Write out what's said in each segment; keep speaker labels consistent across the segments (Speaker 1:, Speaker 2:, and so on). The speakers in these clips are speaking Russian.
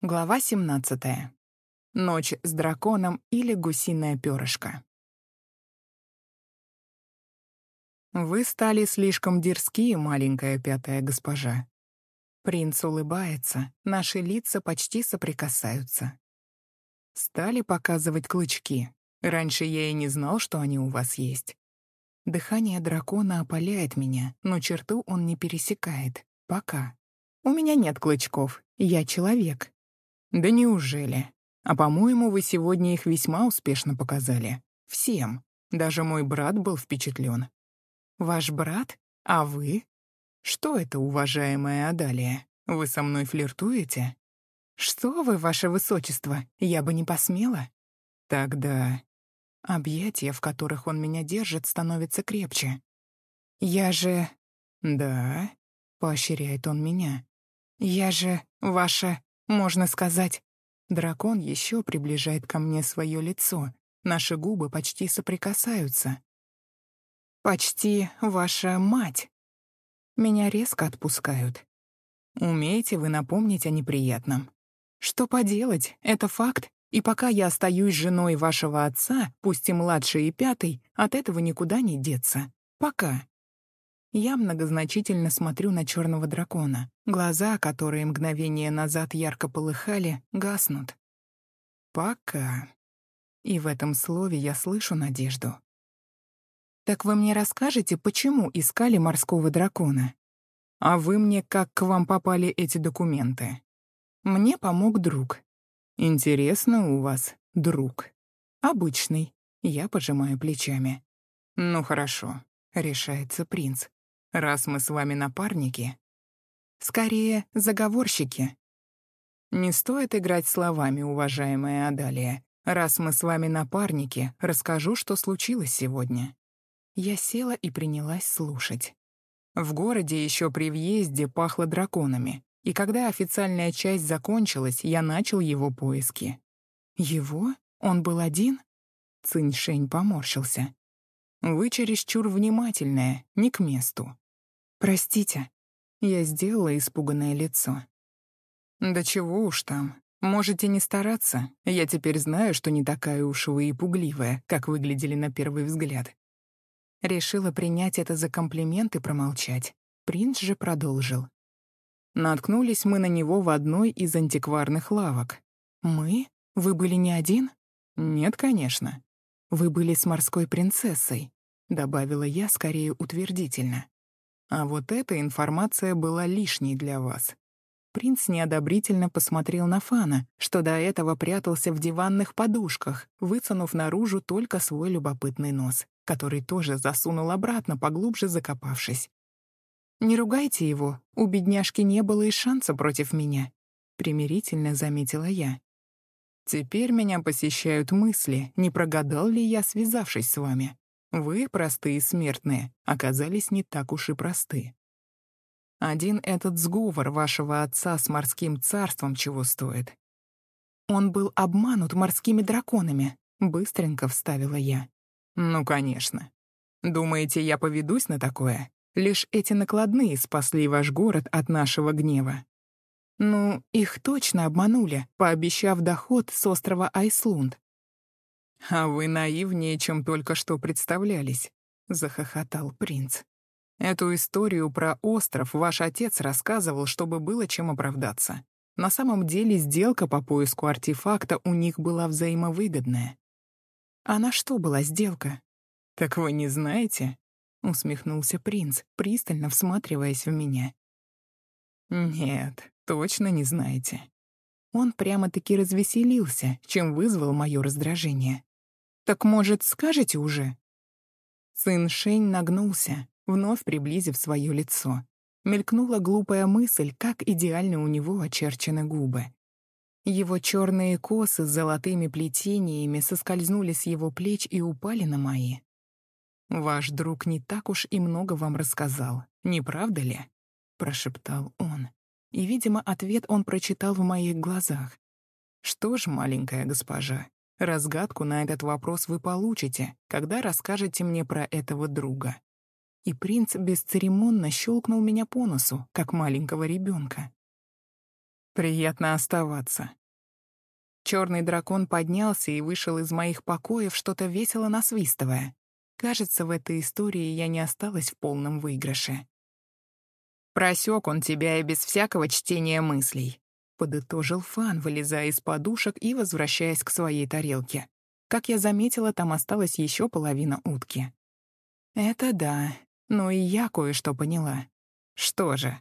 Speaker 1: Глава 17. Ночь с драконом или гусиное перышко. Вы стали слишком дерзкие, маленькая пятая госпожа. Принц улыбается, наши лица почти соприкасаются. Стали показывать клычки. Раньше я и не знал, что они у вас есть. Дыхание дракона опаляет меня, но черту он не пересекает. Пока. У меня нет клычков, я человек, «Да неужели? А, по-моему, вы сегодня их весьма успешно показали. Всем. Даже мой брат был впечатлен. Ваш брат? А вы? Что это, уважаемая Адалия? Вы со мной флиртуете? Что вы, ваше высочество, я бы не посмела. Тогда объятия, в которых он меня держит, становятся крепче. Я же... Да, поощряет он меня. Я же ваша можно сказать, дракон еще приближает ко мне свое лицо. Наши губы почти соприкасаются. Почти ваша мать. Меня резко отпускают. Умеете вы напомнить о неприятном. Что поделать, это факт, и пока я остаюсь женой вашего отца, пусть и младшей и пятой, от этого никуда не деться. Пока. Я многозначительно смотрю на черного дракона. Глаза, которые мгновение назад ярко полыхали, гаснут. Пока. И в этом слове я слышу надежду. Так вы мне расскажете, почему искали морского дракона? А вы мне как к вам попали эти документы? Мне помог друг. Интересно у вас, друг. Обычный. Я пожимаю плечами. Ну хорошо, решается принц раз мы с вами напарники. Скорее, заговорщики. Не стоит играть словами, уважаемая Адалия. Раз мы с вами напарники, расскажу, что случилось сегодня. Я села и принялась слушать. В городе еще при въезде пахло драконами, и когда официальная часть закончилась, я начал его поиски. Его? Он был один? Циньшень поморщился. Вы чересчур внимательная, не к месту. Простите. Я сделала испуганное лицо. Да чего уж там. Можете не стараться. Я теперь знаю, что не такая уж вы и пугливая, как выглядели на первый взгляд. Решила принять это за комплимент и промолчать. Принц же продолжил. Наткнулись мы на него в одной из антикварных лавок. «Мы? Вы были не один?» «Нет, конечно. «Вы были с морской принцессой», — добавила я скорее утвердительно. «А вот эта информация была лишней для вас». Принц неодобрительно посмотрел на Фана, что до этого прятался в диванных подушках, высунув наружу только свой любопытный нос, который тоже засунул обратно, поглубже закопавшись. «Не ругайте его, у бедняжки не было и шанса против меня», — примирительно заметила я. Теперь меня посещают мысли, не прогадал ли я, связавшись с вами. Вы, простые смертные, оказались не так уж и просты. Один этот сговор вашего отца с морским царством чего стоит. Он был обманут морскими драконами, быстренько вставила я. Ну, конечно. Думаете, я поведусь на такое? Лишь эти накладные спасли ваш город от нашего гнева. Ну, их точно обманули, пообещав доход с острова Айслунд. «А вы наивнее, чем только что представлялись», — захохотал принц. «Эту историю про остров ваш отец рассказывал, чтобы было чем оправдаться. На самом деле сделка по поиску артефакта у них была взаимовыгодная». «А на что была сделка?» «Так вы не знаете?» — усмехнулся принц, пристально всматриваясь в меня. «Нет, точно не знаете». Он прямо-таки развеселился, чем вызвал мое раздражение. «Так, может, скажете уже?» Сын Шень нагнулся, вновь приблизив свое лицо. Мелькнула глупая мысль, как идеально у него очерчены губы. Его черные косы с золотыми плетениями соскользнули с его плеч и упали на мои. «Ваш друг не так уж и много вам рассказал, не правда ли?» прошептал он. И, видимо, ответ он прочитал в моих глазах. «Что ж, маленькая госпожа, разгадку на этот вопрос вы получите, когда расскажете мне про этого друга». И принц бесцеремонно щелкнул меня по носу, как маленького ребенка. Приятно оставаться. Черный дракон поднялся и вышел из моих покоев, что-то весело насвистывая. Кажется, в этой истории я не осталась в полном выигрыше. Просек он тебя и без всякого чтения мыслей. Подытожил Фан, вылезая из подушек и возвращаясь к своей тарелке. Как я заметила, там осталась еще половина утки. Это да, но и я кое-что поняла. Что же?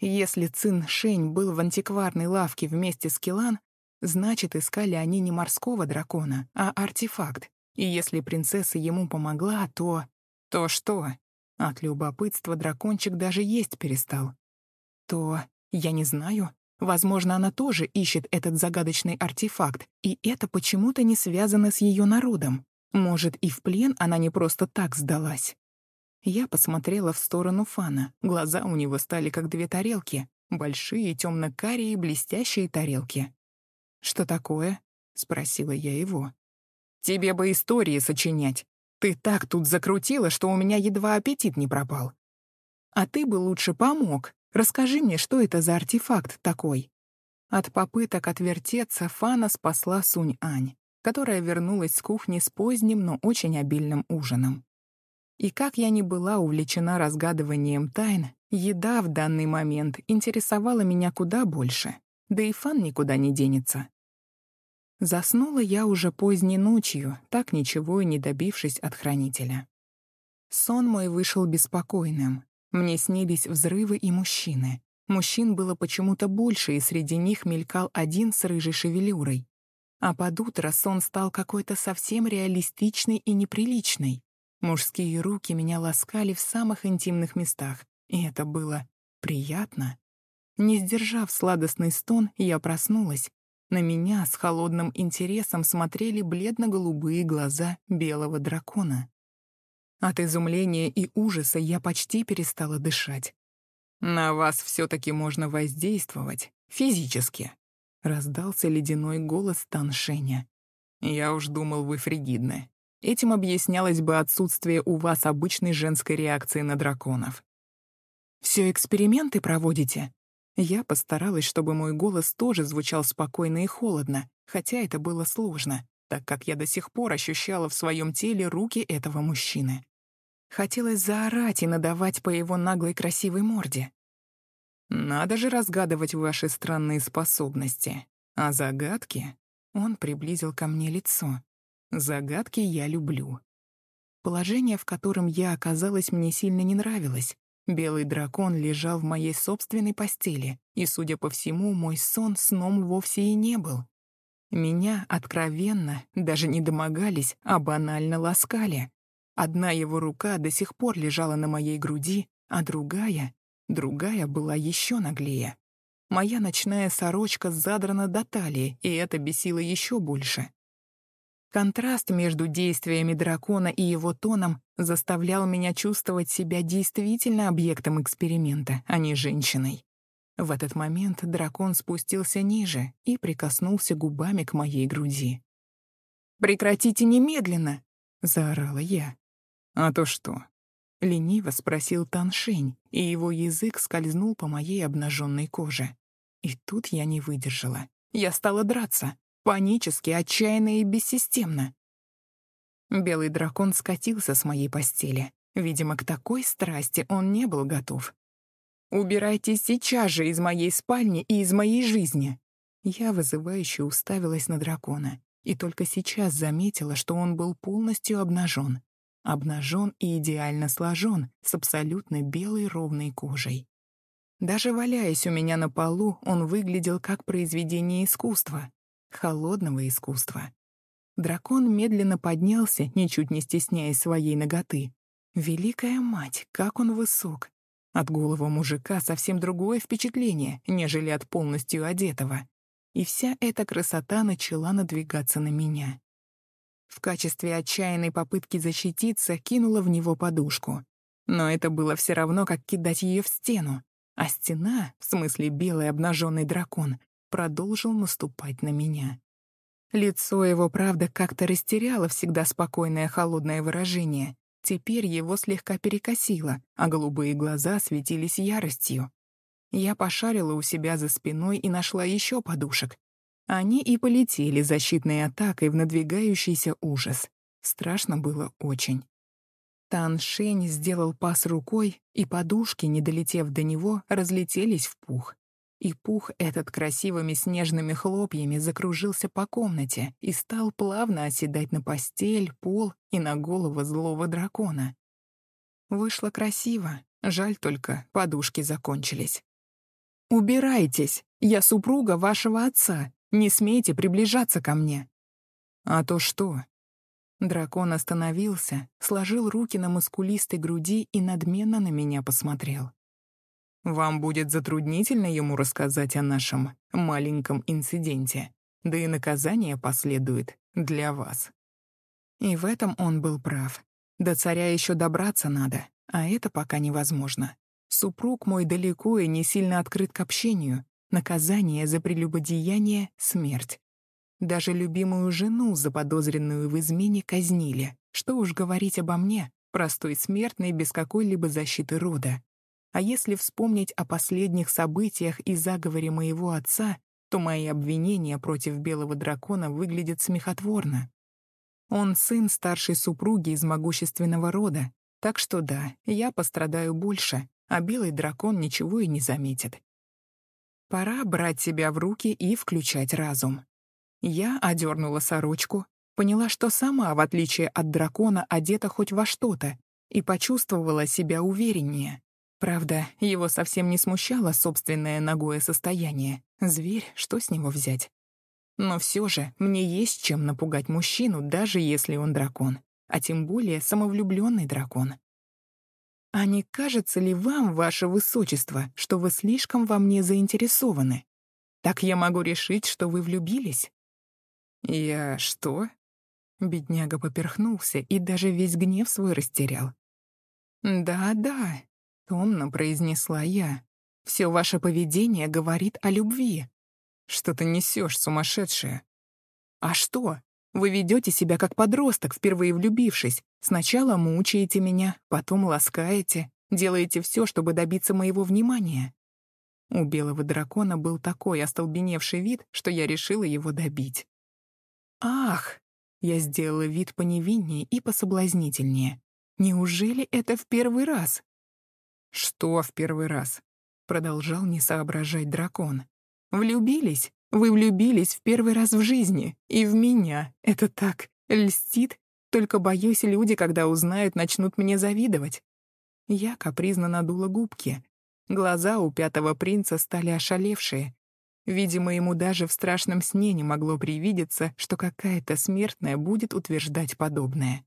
Speaker 1: Если Цин Шень был в антикварной лавке вместе с Килан, значит, искали они не морского дракона, а артефакт. И если принцесса ему помогла, то... То что? От любопытства дракончик даже есть перестал. То... Я не знаю. Возможно, она тоже ищет этот загадочный артефакт, и это почему-то не связано с ее народом. Может, и в плен она не просто так сдалась. Я посмотрела в сторону Фана. Глаза у него стали как две тарелки. Большие, темно-карие, блестящие тарелки. «Что такое?» — спросила я его. «Тебе бы истории сочинять. Ты так тут закрутила, что у меня едва аппетит не пропал. А ты бы лучше помог. Расскажи мне, что это за артефакт такой?» От попыток отвертеться Фана спасла Сунь-Ань, которая вернулась с кухни с поздним, но очень обильным ужином. И как я ни была увлечена разгадыванием тайн, еда в данный момент интересовала меня куда больше, да и Фан никуда не денется. Заснула я уже поздней ночью, так ничего и не добившись от хранителя. Сон мой вышел беспокойным. Мне снились взрывы и мужчины. Мужчин было почему-то больше, и среди них мелькал один с рыжей шевелюрой. А под утро сон стал какой-то совсем реалистичный и неприличный. Мужские руки меня ласкали в самых интимных местах, и это было приятно. Не сдержав сладостный стон, я проснулась. На меня с холодным интересом смотрели бледно-голубые глаза белого дракона. От изумления и ужаса я почти перестала дышать. «На вас все таки можно воздействовать, физически», — раздался ледяной голос Таншеня. «Я уж думал, вы фригидны. Этим объяснялось бы отсутствие у вас обычной женской реакции на драконов. «Все эксперименты проводите?» Я постаралась, чтобы мой голос тоже звучал спокойно и холодно, хотя это было сложно, так как я до сих пор ощущала в своем теле руки этого мужчины. Хотелось заорать и надавать по его наглой красивой морде. «Надо же разгадывать ваши странные способности. А загадки?» Он приблизил ко мне лицо. Загадки я люблю. Положение, в котором я оказалась, мне сильно не нравилось. Белый дракон лежал в моей собственной постели, и, судя по всему, мой сон сном вовсе и не был. Меня откровенно, даже не домогались, а банально ласкали. Одна его рука до сих пор лежала на моей груди, а другая, другая была еще наглее. Моя ночная сорочка задрана до талии, и это бесило еще больше. Контраст между действиями дракона и его тоном заставлял меня чувствовать себя действительно объектом эксперимента, а не женщиной. В этот момент дракон спустился ниже и прикоснулся губами к моей груди. «Прекратите немедленно!» — заорала я. «А то что?» — лениво спросил Таншень, и его язык скользнул по моей обнаженной коже. И тут я не выдержала. Я стала драться. Панически, отчаянно и бессистемно. Белый дракон скатился с моей постели. Видимо, к такой страсти он не был готов. «Убирайтесь сейчас же из моей спальни и из моей жизни!» Я вызывающе уставилась на дракона и только сейчас заметила, что он был полностью обнажен. Обнажен и идеально сложен, с абсолютно белой ровной кожей. Даже валяясь у меня на полу, он выглядел как произведение искусства, холодного искусства. Дракон медленно поднялся, ничуть не стесняясь своей ноготы. Великая мать, как он высок! От голого мужика совсем другое впечатление, нежели от полностью одетого. И вся эта красота начала надвигаться на меня. В качестве отчаянной попытки защититься кинула в него подушку. Но это было все равно, как кидать ее в стену. А стена, в смысле белый обнаженный дракон, продолжил наступать на меня. Лицо его, правда, как-то растеряло всегда спокойное холодное выражение. Теперь его слегка перекосило, а голубые глаза светились яростью. Я пошарила у себя за спиной и нашла еще подушек. Они и полетели защитной атакой в надвигающийся ужас. Страшно было очень. Тан Шень сделал пас рукой, и подушки, не долетев до него, разлетелись в пух. И пух этот красивыми снежными хлопьями закружился по комнате и стал плавно оседать на постель, пол и на голову злого дракона. Вышло красиво, жаль только, подушки закончились. «Убирайтесь! Я супруга вашего отца! Не смейте приближаться ко мне!» «А то что?» Дракон остановился, сложил руки на мускулистой груди и надменно на меня посмотрел. «Вам будет затруднительно ему рассказать о нашем маленьком инциденте, да и наказание последует для вас». И в этом он был прав. До царя еще добраться надо, а это пока невозможно. Супруг мой далеко и не сильно открыт к общению. Наказание за прелюбодеяние — смерть. Даже любимую жену, заподозренную в измене, казнили. Что уж говорить обо мне, простой смертной без какой-либо защиты рода. А если вспомнить о последних событиях и заговоре моего отца, то мои обвинения против белого дракона выглядят смехотворно. Он сын старшей супруги из могущественного рода, так что да, я пострадаю больше, а белый дракон ничего и не заметит. Пора брать себя в руки и включать разум. Я одернула сорочку, поняла, что сама, в отличие от дракона, одета хоть во что-то, и почувствовала себя увереннее. Правда, его совсем не смущало собственное ногое состояние. Зверь, что с него взять? Но все же мне есть чем напугать мужчину, даже если он дракон, а тем более самовлюбленный дракон. А не кажется ли вам, ваше высочество, что вы слишком во мне заинтересованы? Так я могу решить, что вы влюбились? Я что? Бедняга поперхнулся и даже весь гнев свой растерял. «Да-да», — томно произнесла я. «Все ваше поведение говорит о любви». «Что ты несешь, сумасшедшая?» «А что? Вы ведете себя как подросток, впервые влюбившись. Сначала мучаете меня, потом ласкаете, делаете все, чтобы добиться моего внимания». У белого дракона был такой остолбеневший вид, что я решила его добить. «Ах!» — я сделала вид поневиннее и пособлазнительнее. «Неужели это в первый раз?» «Что в первый раз?» — продолжал не соображать дракон. «Влюбились? Вы влюбились в первый раз в жизни. И в меня. Это так льстит. Только боюсь, люди, когда узнают, начнут мне завидовать». Я капризно надула губки. Глаза у пятого принца стали ошалевшие, Видимо, ему даже в страшном сне не могло привидеться, что какая-то смертная будет утверждать подобное.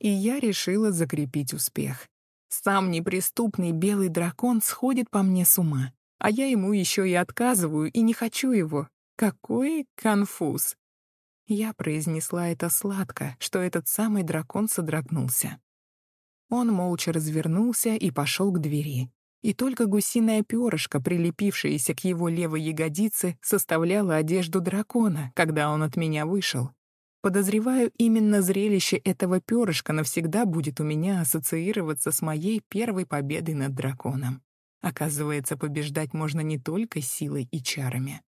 Speaker 1: И я решила закрепить успех. Сам неприступный белый дракон сходит по мне с ума, а я ему еще и отказываю и не хочу его. Какой конфуз! Я произнесла это сладко, что этот самый дракон содрогнулся. Он молча развернулся и пошел к двери, и только гусиное перышко, прилепившееся к его левой ягодице, составляло одежду дракона, когда он от меня вышел. Подозреваю, именно зрелище этого перышка навсегда будет у меня ассоциироваться с моей первой победой над драконом. Оказывается, побеждать можно не только силой и чарами.